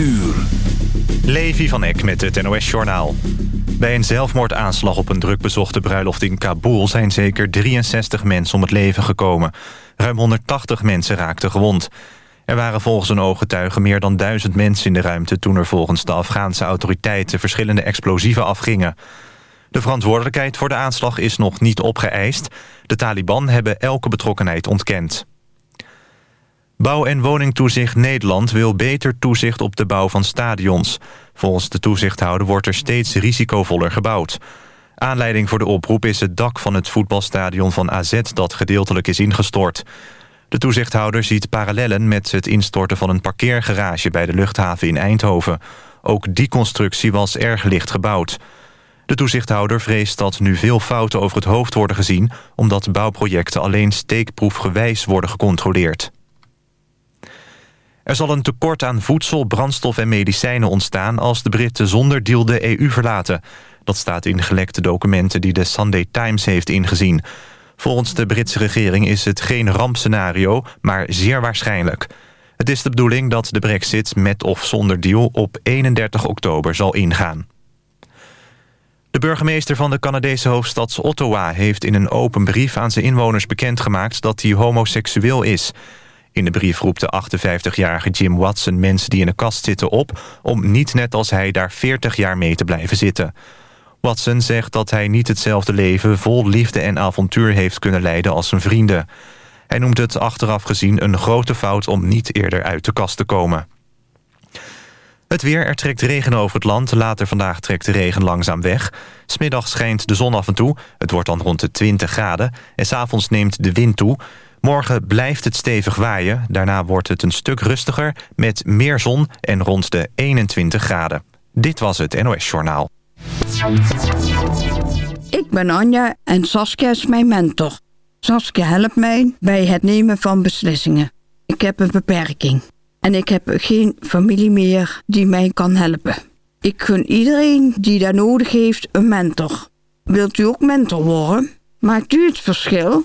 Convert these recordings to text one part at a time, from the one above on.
uur. Levi van Eck met het NOS-journaal. Bij een zelfmoordaanslag op een drukbezochte bruiloft in Kabul... zijn zeker 63 mensen om het leven gekomen. Ruim 180 mensen raakten gewond. Er waren volgens een ooggetuige meer dan duizend mensen in de ruimte... toen er volgens de Afghaanse autoriteiten verschillende explosieven afgingen. De verantwoordelijkheid voor de aanslag is nog niet opgeëist. De Taliban hebben elke betrokkenheid ontkend. Bouw- en woningtoezicht Nederland wil beter toezicht op de bouw van stadions. Volgens de toezichthouder wordt er steeds risicovoller gebouwd. Aanleiding voor de oproep is het dak van het voetbalstadion van AZ... dat gedeeltelijk is ingestort. De toezichthouder ziet parallellen met het instorten van een parkeergarage... bij de luchthaven in Eindhoven. Ook die constructie was erg licht gebouwd. De toezichthouder vreest dat nu veel fouten over het hoofd worden gezien... omdat bouwprojecten alleen steekproefgewijs worden gecontroleerd. Er zal een tekort aan voedsel, brandstof en medicijnen ontstaan... als de Britten zonder deal de EU verlaten. Dat staat in gelekte documenten die de Sunday Times heeft ingezien. Volgens de Britse regering is het geen rampscenario, maar zeer waarschijnlijk. Het is de bedoeling dat de brexit met of zonder deal op 31 oktober zal ingaan. De burgemeester van de Canadese hoofdstad Ottawa... heeft in een open brief aan zijn inwoners bekendgemaakt dat hij homoseksueel is... In de brief roept de 58-jarige Jim Watson mensen die in een kast zitten op... om niet net als hij daar 40 jaar mee te blijven zitten. Watson zegt dat hij niet hetzelfde leven vol liefde en avontuur heeft kunnen leiden als zijn vrienden. Hij noemt het achteraf gezien een grote fout om niet eerder uit de kast te komen. Het weer, er trekt regen over het land. Later vandaag trekt de regen langzaam weg. Smiddag schijnt de zon af en toe. Het wordt dan rond de 20 graden. En s'avonds neemt de wind toe. Morgen blijft het stevig waaien. Daarna wordt het een stuk rustiger met meer zon en rond de 21 graden. Dit was het NOS Journaal. Ik ben Anja en Saskia is mijn mentor. Saskia helpt mij bij het nemen van beslissingen. Ik heb een beperking en ik heb geen familie meer die mij kan helpen. Ik gun iedereen die daar nodig heeft een mentor. Wilt u ook mentor worden? Maakt u het verschil?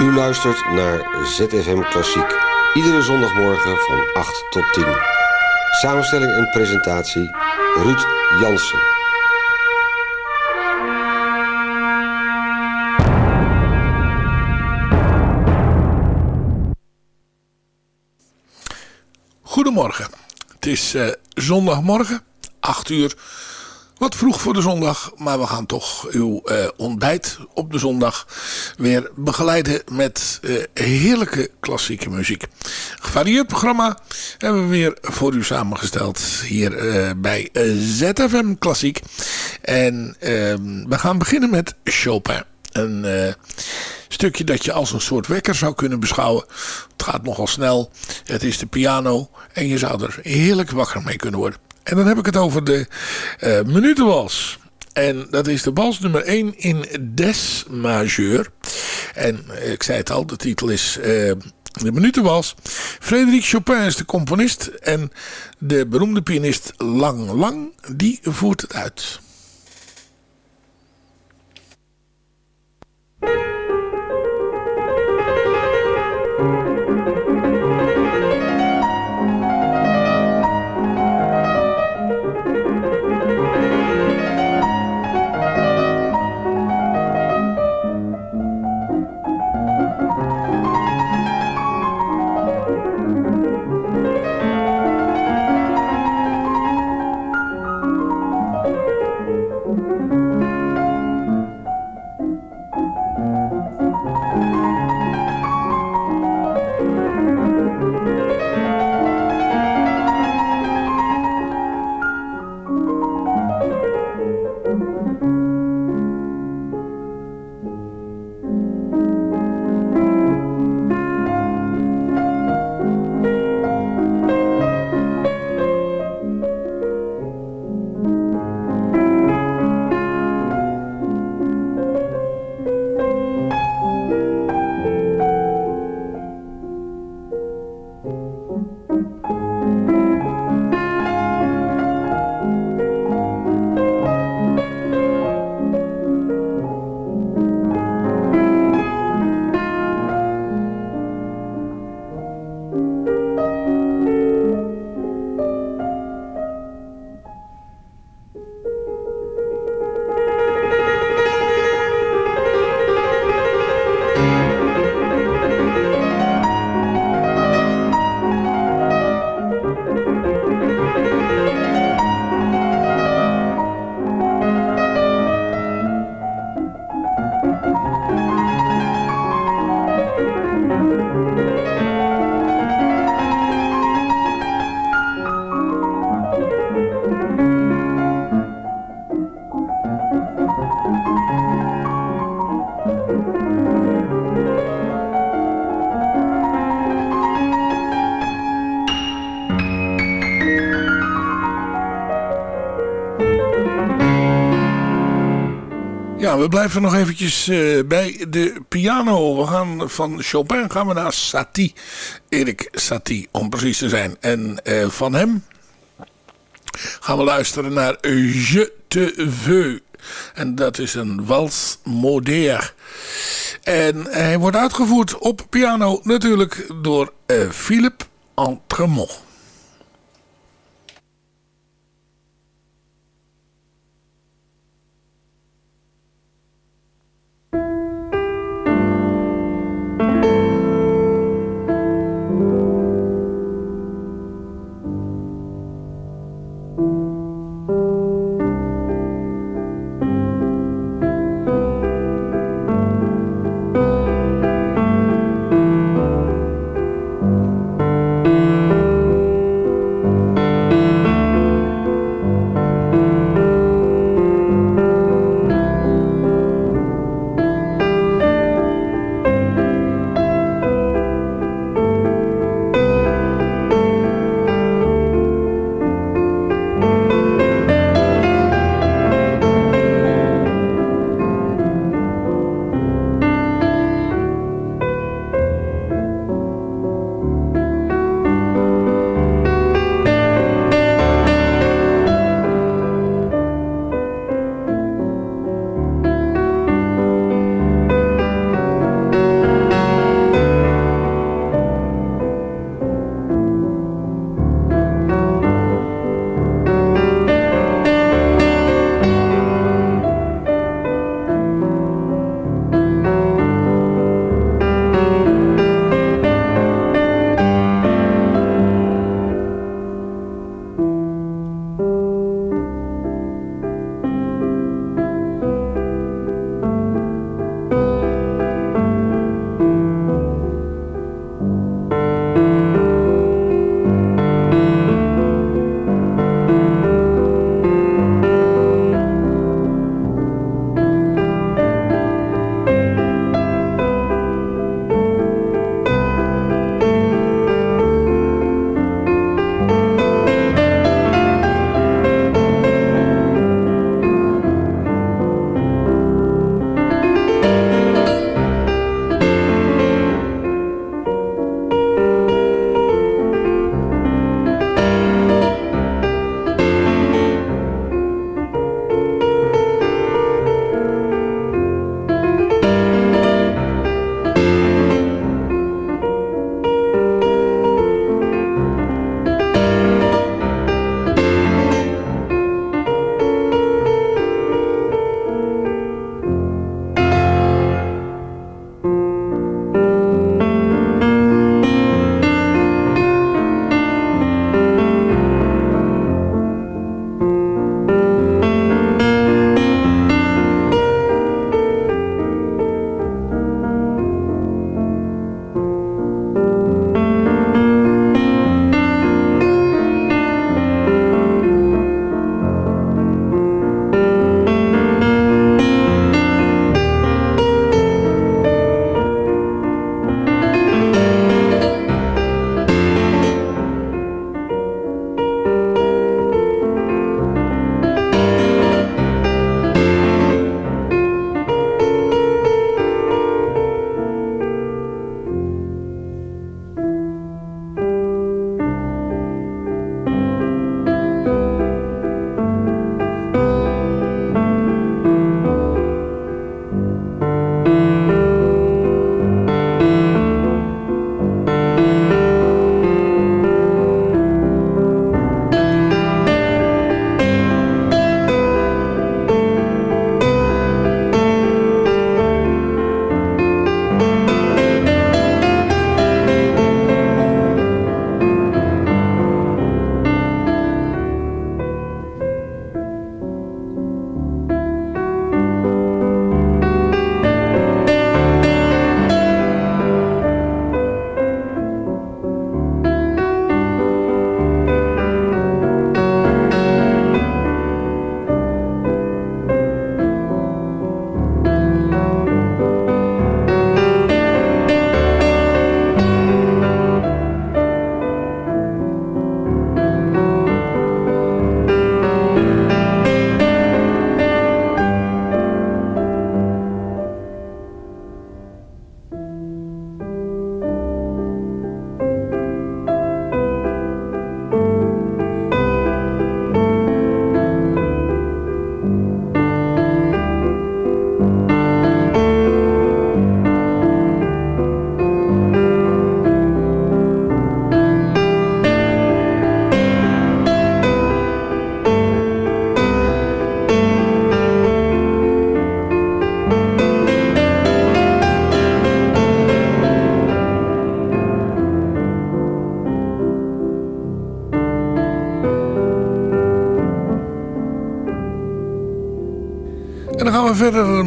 U luistert naar ZFM Klassiek. Iedere zondagmorgen van 8 tot 10. Samenstelling en presentatie Ruud Jansen. Goedemorgen. Het is uh, zondagmorgen, 8 uur. Wat vroeg voor de zondag, maar we gaan toch uw uh, ontbijt op de zondag weer begeleiden met uh, heerlijke klassieke muziek. Gevarieerd programma hebben we weer voor u samengesteld hier uh, bij ZFM Klassiek. En ehm, we gaan beginnen met Chopin. Een stukje dat je als een soort wekker zou kunnen beschouwen. Het gaat nogal snel. Het is de piano en je zou er heerlijk wakker mee kunnen worden. En dan heb ik het over de uh. En dat is de wals nummer 1 in Des majeur. En uh, ik zei het al, de titel is uh, de minutenwals. Frédéric Chopin is de componist. En de beroemde pianist Lang Lang, die voert het uit. We blijven nog eventjes uh, bij de piano. We gaan van Chopin gaan we naar Satie. Erik Satie, om precies te zijn. En uh, van hem gaan we luisteren naar Je te veux. En dat is een wals moderne. En hij wordt uitgevoerd op piano natuurlijk door uh, Philippe Entremont.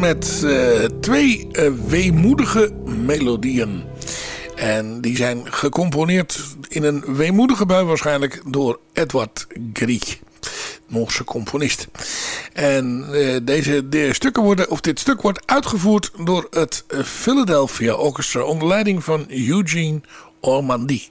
Met uh, twee uh, weemoedige melodieën. En die zijn gecomponeerd in een weemoedige bui waarschijnlijk door Edward Grieg. Noorse componist. En uh, deze de stukken worden, of dit stuk wordt uitgevoerd door het Philadelphia Orchestra onder leiding van Eugene Ormandy.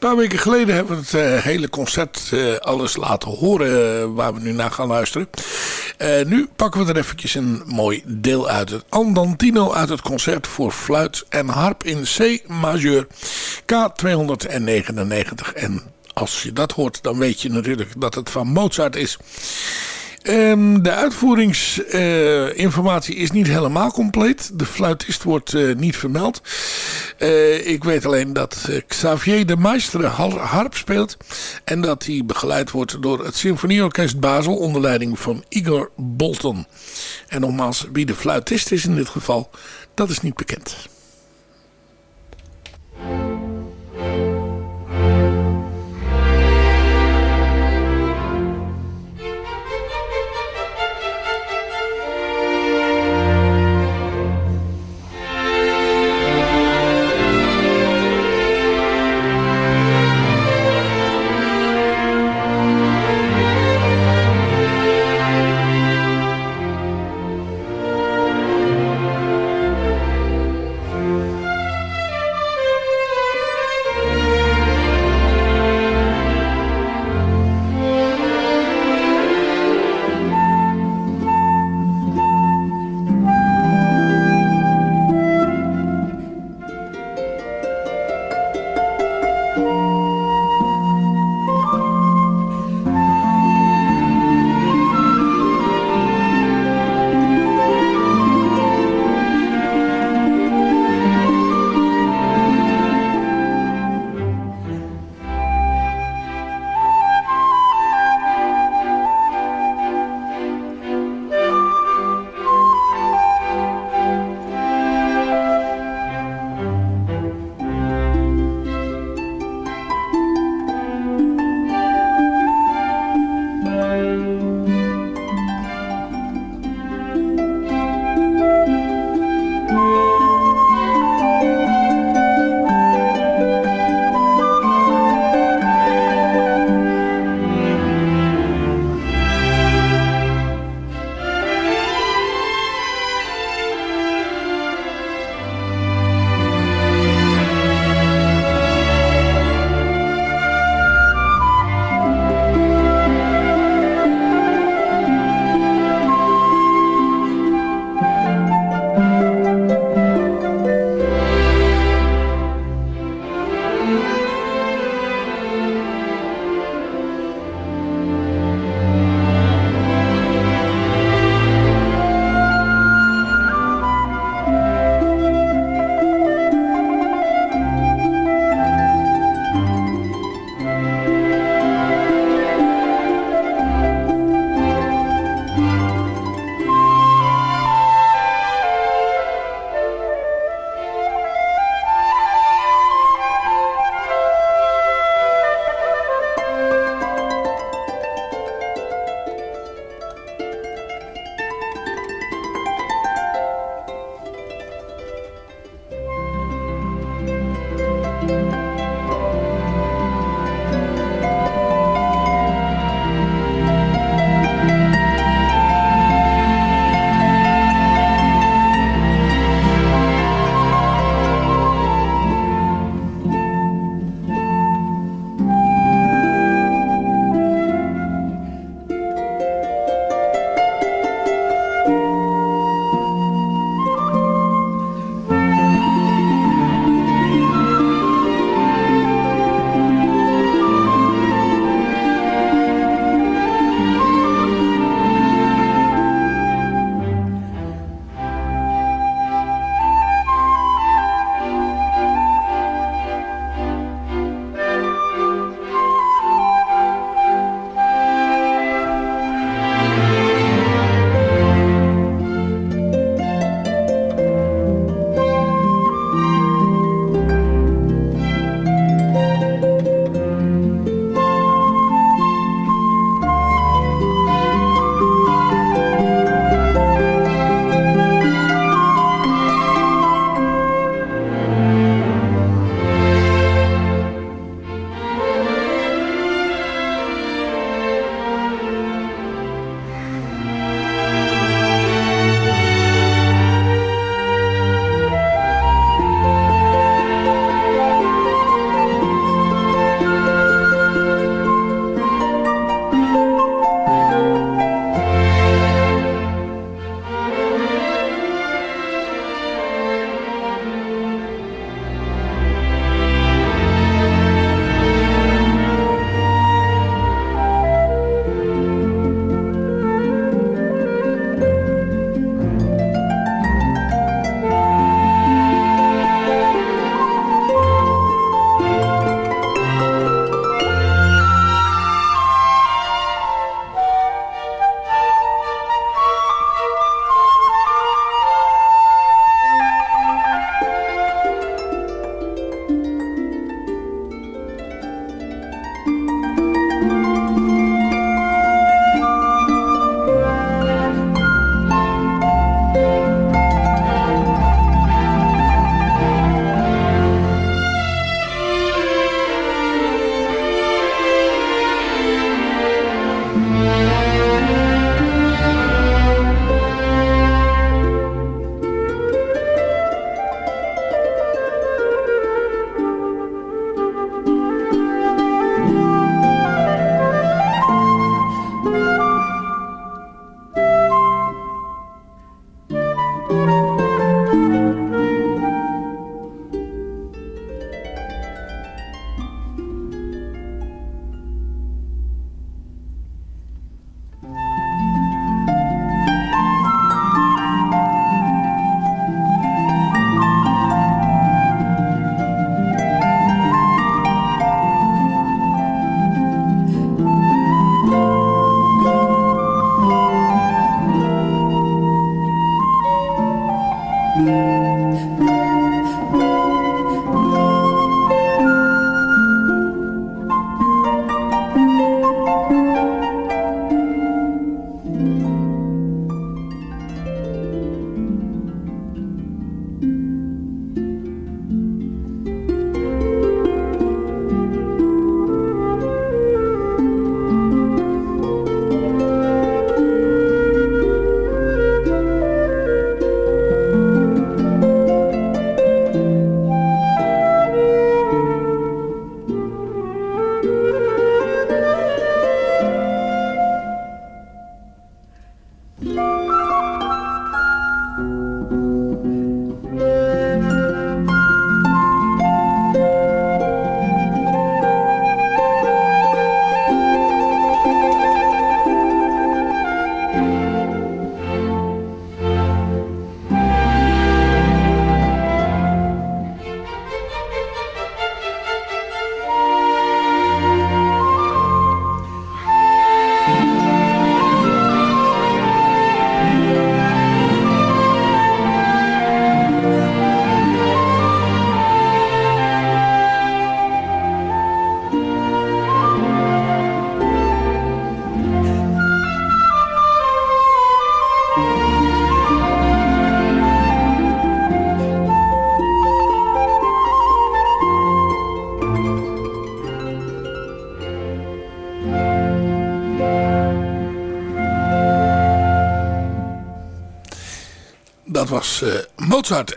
Paar weken geleden hebben we het uh, hele concert uh, alles laten horen uh, waar we nu naar gaan luisteren. nu pakken we er eventjes een mooi deel uit. Het Andantino uit het concert voor fluit en harp in C majeur K299. En als je dat hoort dan weet je natuurlijk dat het van Mozart is. Um, de uitvoeringsinformatie uh, is niet helemaal compleet. De fluitist wordt uh, niet vermeld. Uh, ik weet alleen dat Xavier de Maistre harp speelt. En dat hij begeleid wordt door het Symfonieorkest Basel onder leiding van Igor Bolton. En nogmaals, wie de fluitist is in dit geval, dat is niet bekend.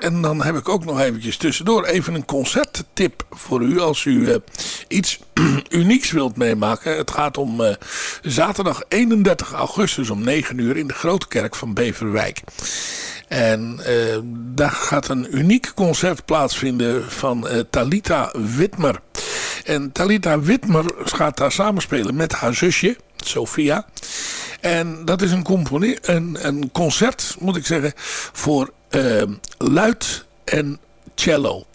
En dan heb ik ook nog eventjes tussendoor even een concerttip voor u. Als u uh, iets unieks wilt meemaken. Het gaat om uh, zaterdag 31 augustus om 9 uur in de Grote Kerk van Beverwijk. En daar gaat een uniek concert plaatsvinden van Talita Witmer. En Talita Witmer gaat daar samenspelen met haar zusje, Sophia. En dat is een, een, een concert, moet ik zeggen, voor uh, luid en cello.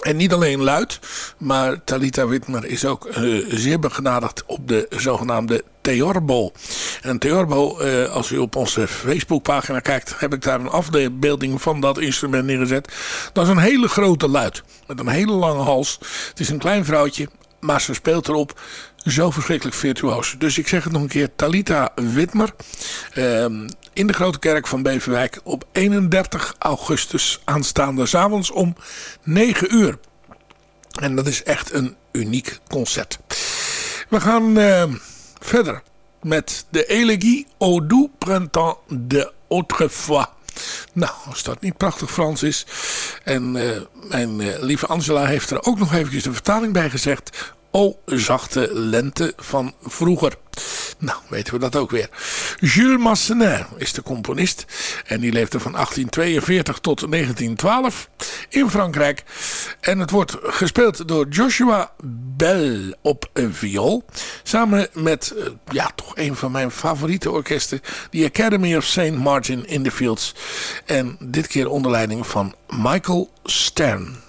En niet alleen luid, maar Talita Witmer is ook uh, zeer begenadigd op de zogenaamde Theorbo. En Theorbo, uh, als u op onze Facebookpagina kijkt, heb ik daar een afbeelding van dat instrument neergezet. Dat is een hele grote luid, met een hele lange hals. Het is een klein vrouwtje, maar ze speelt erop zo verschrikkelijk virtuoos. Dus ik zeg het nog een keer. Talita Witmer. Ehm, in de Grote Kerk van Beverwijk. Op 31 augustus aanstaande. S'avonds om 9 uur. En dat is echt een uniek concert. We gaan uh, verder met de Elegie Au doux printemps de Autrefois. Nou, als dat niet prachtig Frans is. En uh, mijn uh, lieve Angela heeft er ook nog eventjes de vertaling bij gezegd. O zachte lente van vroeger. Nou, weten we dat ook weer. Jules Massenet is de componist. En die leefde van 1842 tot 1912 in Frankrijk. En het wordt gespeeld door Joshua Bell op een viool. Samen met, eh, ja, toch een van mijn favoriete orkesten. The Academy of St. Martin in the Fields. En dit keer onder leiding van Michael Stern.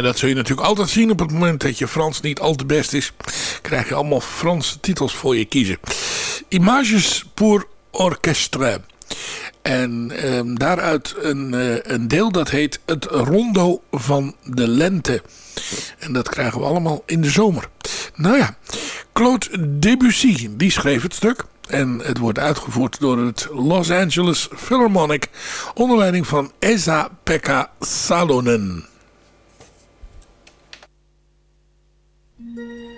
En dat zul je natuurlijk altijd zien op het moment dat je Frans niet al te best is. Krijg je allemaal Franse titels voor je kiezen. Images pour orchestre. En ehm, daaruit een, uh, een deel dat heet het rondo van de lente. En dat krijgen we allemaal in de zomer. Nou ja, Claude Debussy, die schreef het stuk. En het wordt uitgevoerd door het Los Angeles Philharmonic onder leiding van Esa-Pekka Salonen. Música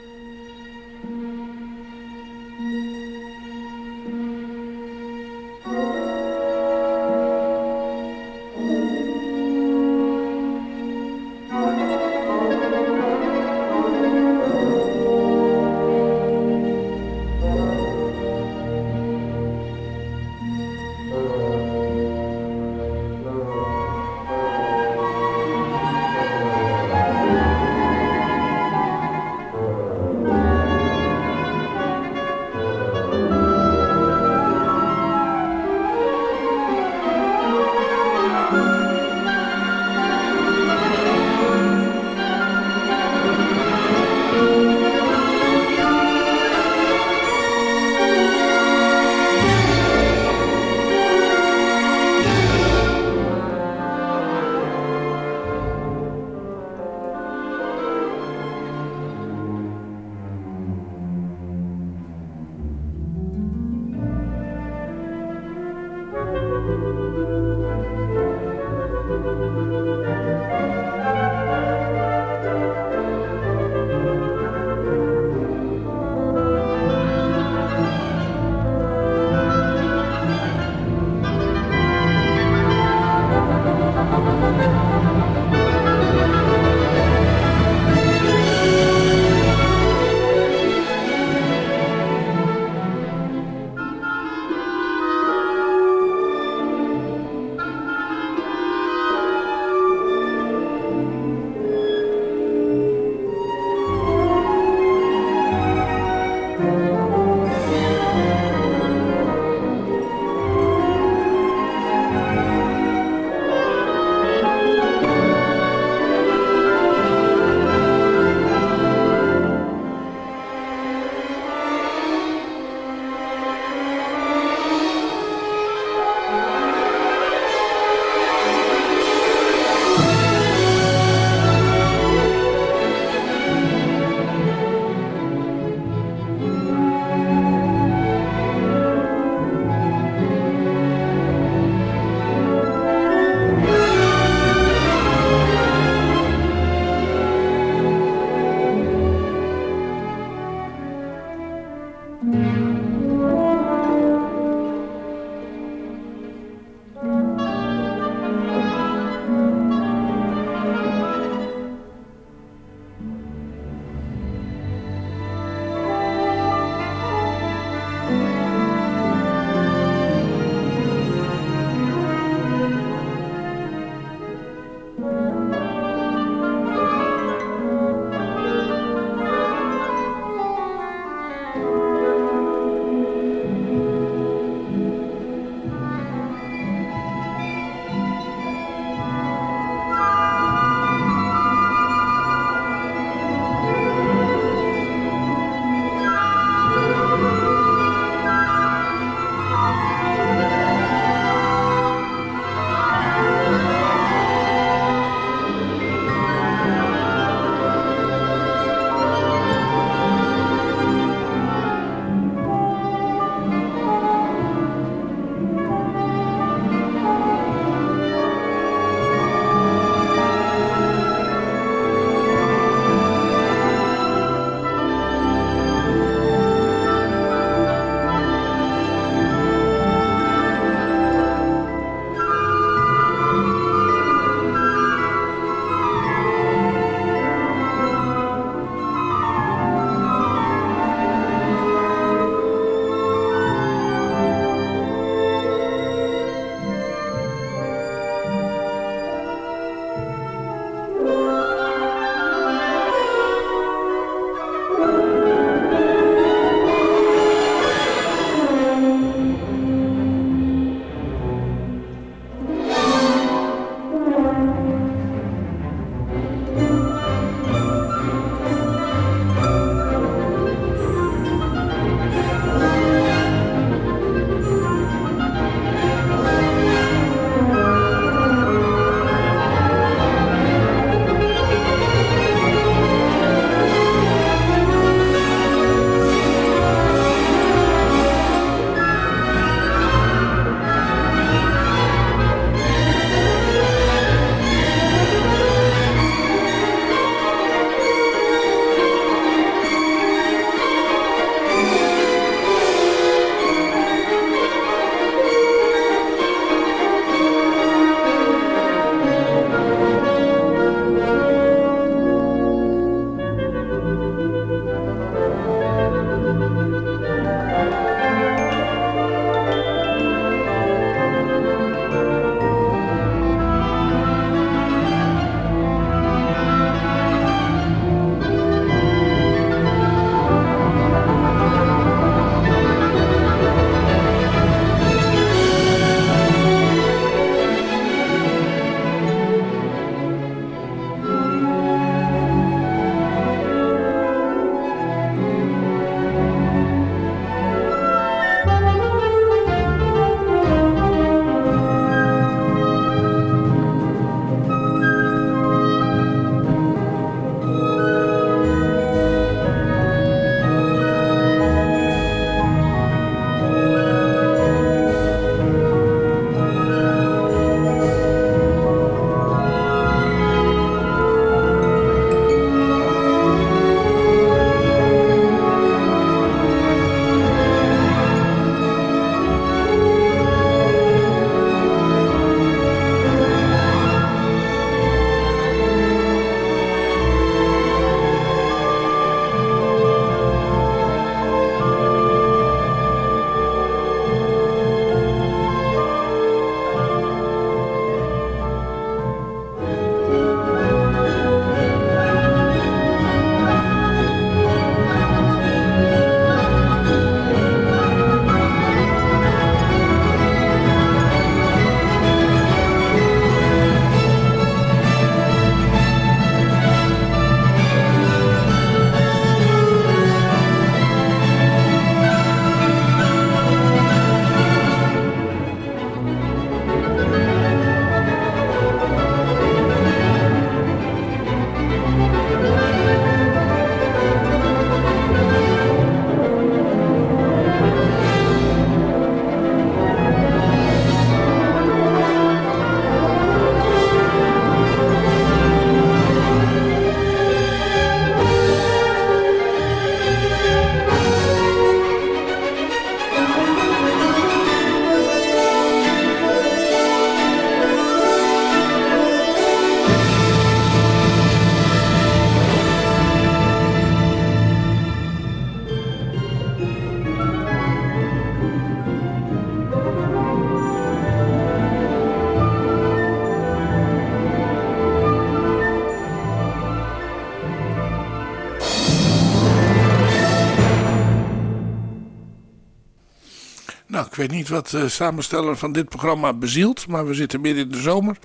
weet niet wat de samensteller van dit programma bezielt. Maar we zitten midden in de zomer.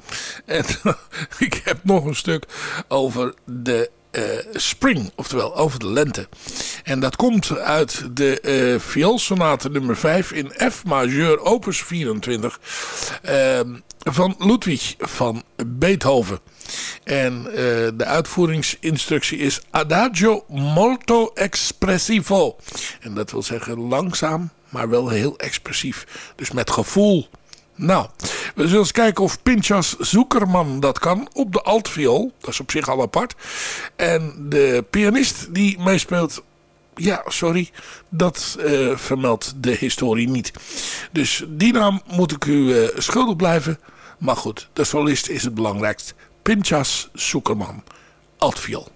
En ik heb nog een stuk over de uh, spring, oftewel over de lente. En dat komt uit de uh, vioolsonate nummer 5 in F majeur opus 24 uh, van Ludwig van Beethoven. En de uitvoeringsinstructie is Adagio molto espressivo. En dat wil zeggen langzaam, maar wel heel expressief. Dus met gevoel. Nou, we zullen eens kijken of Pinchas Zoekerman dat kan op de altviool. Dat is op zich al apart. En de pianist die meespeelt, ja, sorry, dat uh, vermeldt de historie niet. Dus die naam moet ik u uh, schuldig blijven. Maar goed, de solist is het belangrijkst. Pinchas Zoekerman, altviool.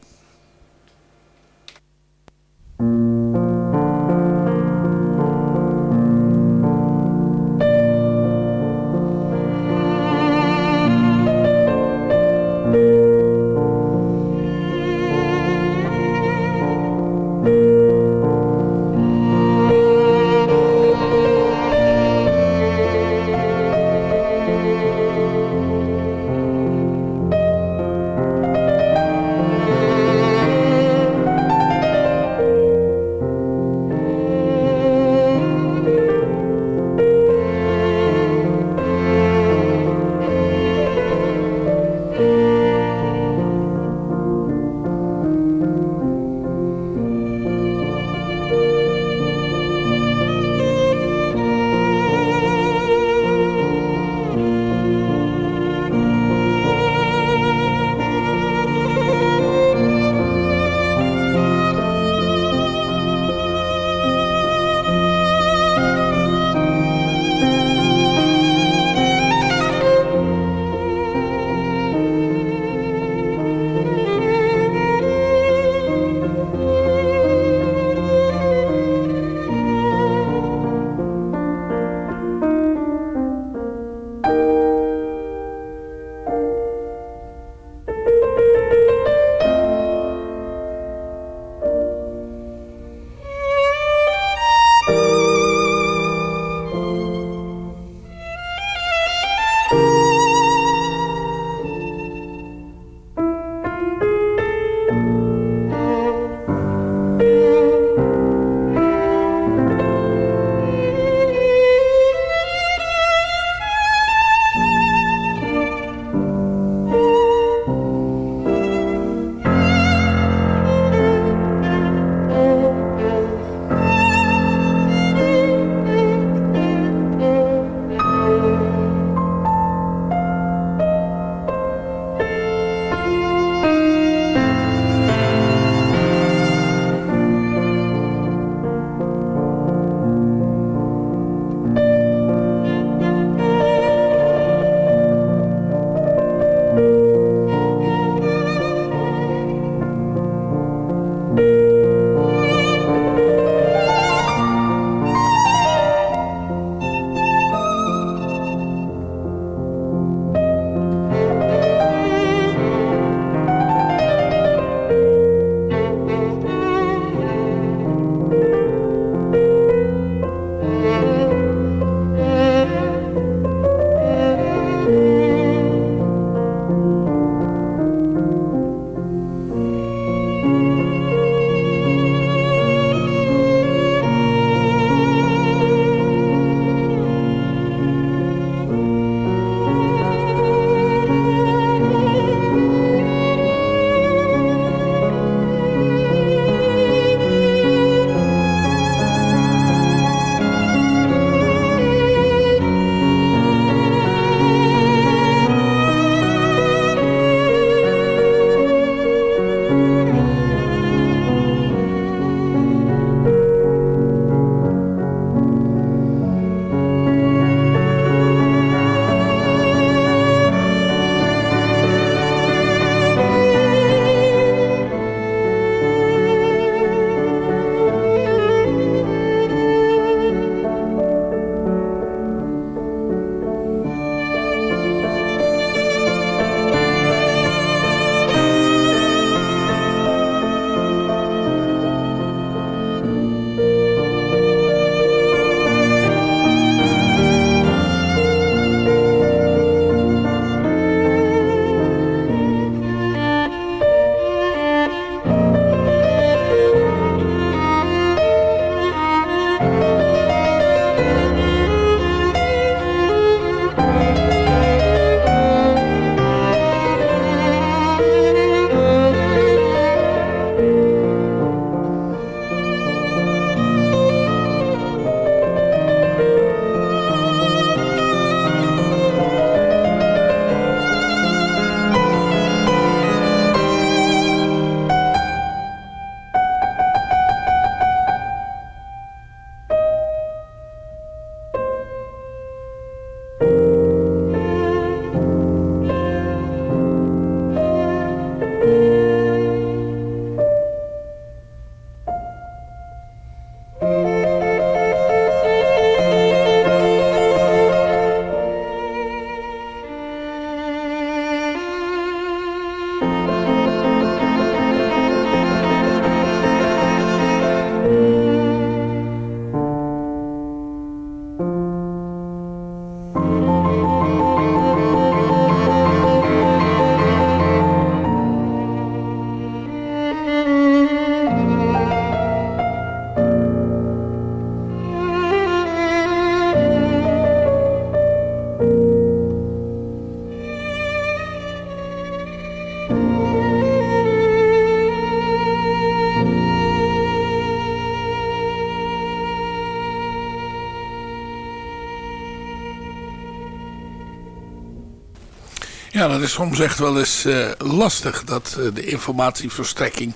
Ja, dat is soms echt wel eens uh, lastig. Dat uh, de informatieverstrekking,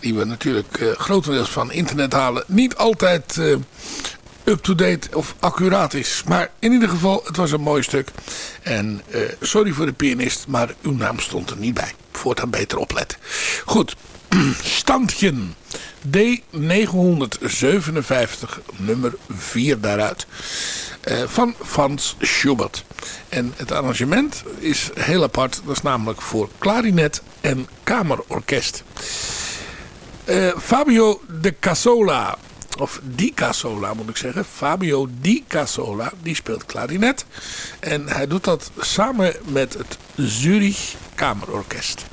die we natuurlijk uh, grotendeels van internet halen, niet altijd up-to-date of accuraat is. Maar in ieder geval, het was een mooi stuk. En sorry voor de pianist, maar uw naam stond er niet bij. Voortaan beter opletten. Goed, standje D957, nummer 4 daaruit. Uh, van Frans Schubert. En het arrangement is heel apart. Dat is namelijk voor klarinet en kamerorkest. Uh, Fabio de Casola, of Di Casola moet ik zeggen. Fabio Di Casola, die speelt klarinet. En hij doet dat samen met het Zurich Kamerorkest.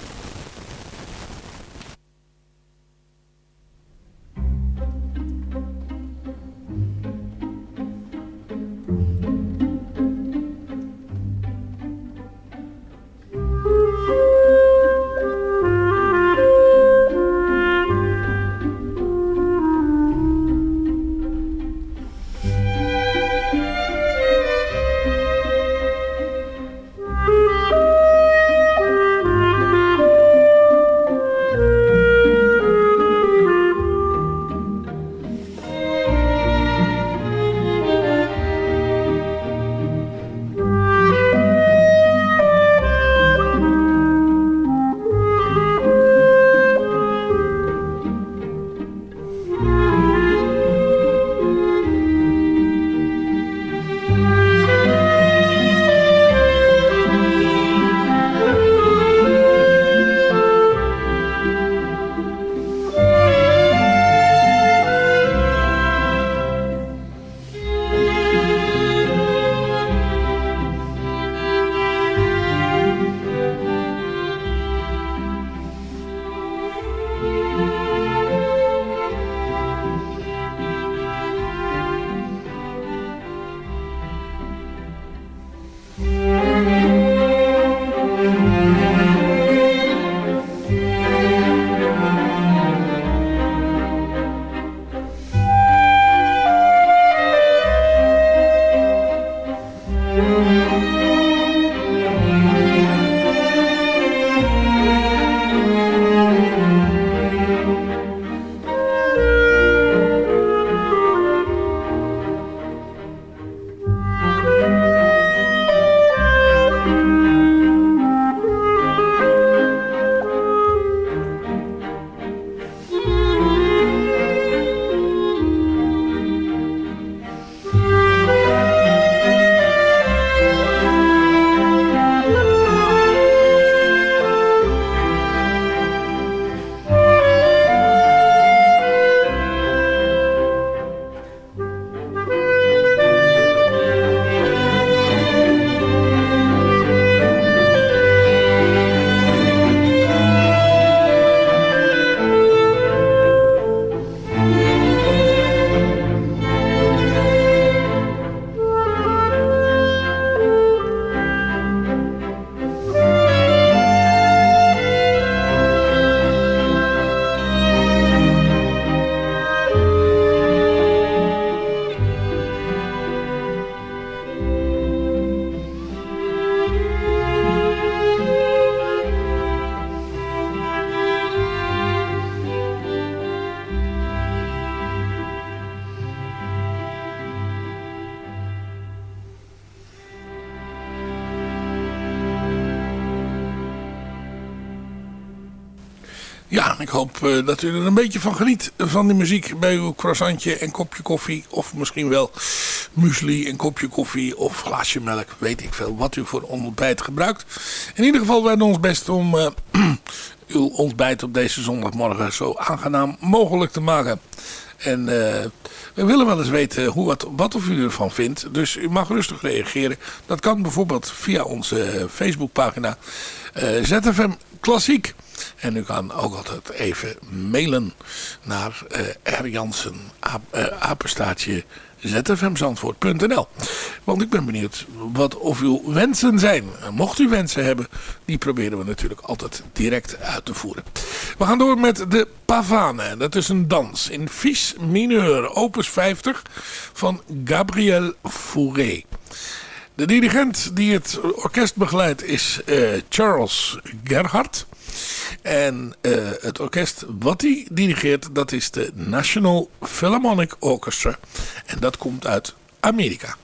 Hoop uh, dat u er een beetje van geniet van de muziek bij uw croissantje en kopje koffie. Of misschien wel muesli en kopje koffie of glaasje melk. Weet ik veel wat u voor ontbijt gebruikt. In ieder geval wij doen ons best om uh, uw ontbijt op deze zondagmorgen zo aangenaam mogelijk te maken. En uh, we willen wel eens weten hoe, wat, wat of u ervan vindt. Dus u mag rustig reageren. Dat kan bijvoorbeeld via onze Facebookpagina ZFM Klassiek. En u kan ook altijd even mailen naar uh, R. Jansen, uh, apenstaatje zfmzandvoort.nl Want ik ben benieuwd wat of uw wensen zijn. Mocht u wensen hebben, die proberen we natuurlijk altijd direct uit te voeren. We gaan door met de Pavane. Dat is een dans in Fis mineur, opus 50 van Gabriel Fauré. De dirigent die het orkest begeleidt is uh, Charles Gerhardt. En uh, het orkest wat hij dirigeert, dat is de National Philharmonic Orchestra. En dat komt uit Amerika.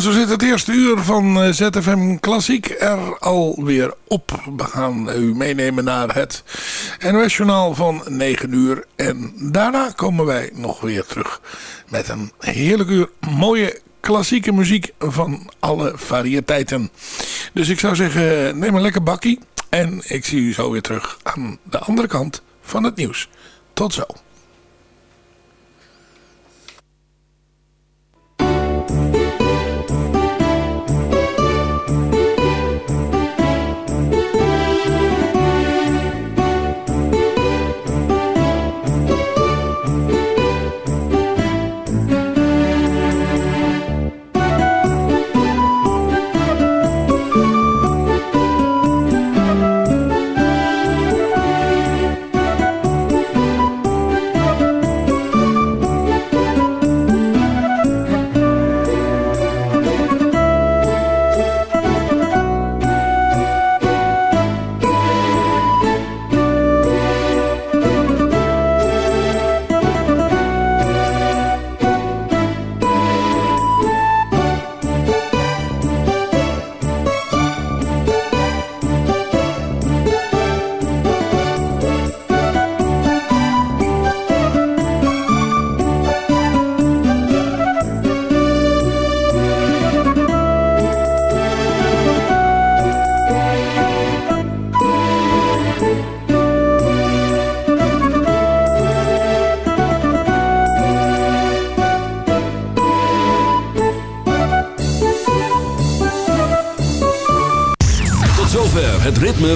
Zo zit het eerste uur van eh, ZFM Klassiek er alweer op. We gaan u meenemen naar het NOS-journaal van 9 uur. En daarna komen wij nog weer terug met een heerlijk uur mooie klassieke muziek van alle variëteiten. Dus ik zou zeggen, neem een lekker bakkie. En ik zie u zo weer terug aan de andere kant van het nieuws. Tot zo.